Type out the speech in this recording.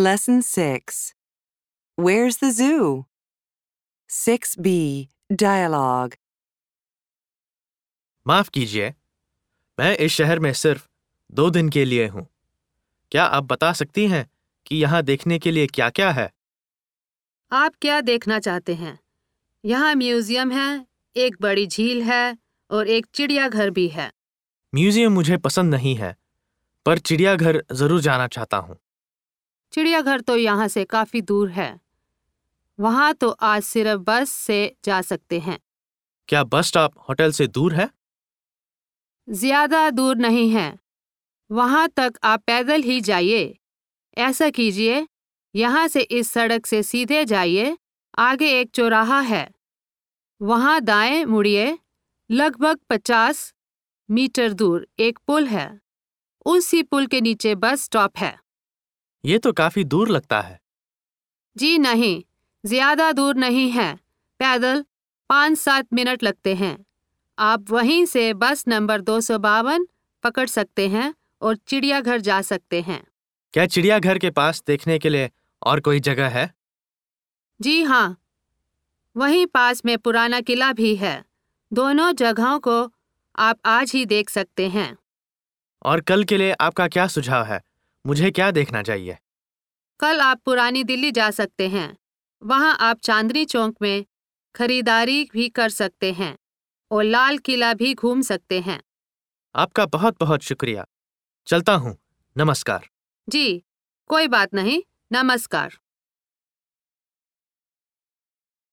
Lesson 6 Where's the Zoo? 6b Dialogue. माफ़ कीजिए मैं इस शहर में सिर्फ़ दो दिन के लिए हूँ। क्या आप बता सकती हैं कि यहाँ देखने के लिए क्या क्या है? आप क्या देखना चाहते हैं? यहाँ म्यूज़ियम है एक बड़ी झील है और एक चिड़ियाघर भी है। म्यूज़ियम मुझे पसंद नहीं है पर चिड़ियाघर ज़रूर जाना चाहता हूँ। चिड़ियाघर तो यहाँ से काफ़ी दूर है। वहाँ तो आज सिर्फ़ बस से जा सकते हैं। क्या बस स्टॉप होटल से दूर है? ज़्यादा दूर नहीं है। वहाँ तक आप पैदल ही जाइए। ऐसा कीजिए यहाँ से इस सड़क से सीधे जाइए आगे एक चौराहा है। वहाँ दाएँ मुड़िए लगभग पचास मीटर दूर एक पुल है। उसी पुल के नीचे बस स्टॉप है। ये तो काफ़ी दूर लगता है। जी नहीं ज़्यादा दूर नहीं है। पैदल पाँच सात मिनट लगते हैं। आप वहीं से बस नंबर दो सौ बावन पकड़ सकते हैं और चिड़ियाघर जा सकते हैं। क्या चिड़ियाघर के पास देखने के लिए और कोई जगह है? जी हाँ वहीं पास में पुराना किला भी है। दोनों जगहों को आप आज ही देख सकते हैं। और कल के लिए आपका क्या सुझाव है? मुझे क्या देखना चाहिए? कल आप पुरानी दिल्ली जा सकते हैं। वहाँ आप चांदनी चौक में खरीदारी भी कर सकते हैं और लाल किला भी घूम सकते हैं। आपका बहुत बहुत शुक्रिया। चलता हूँ। नमस्कार। जी कोई बात नहीं। नमस्कार।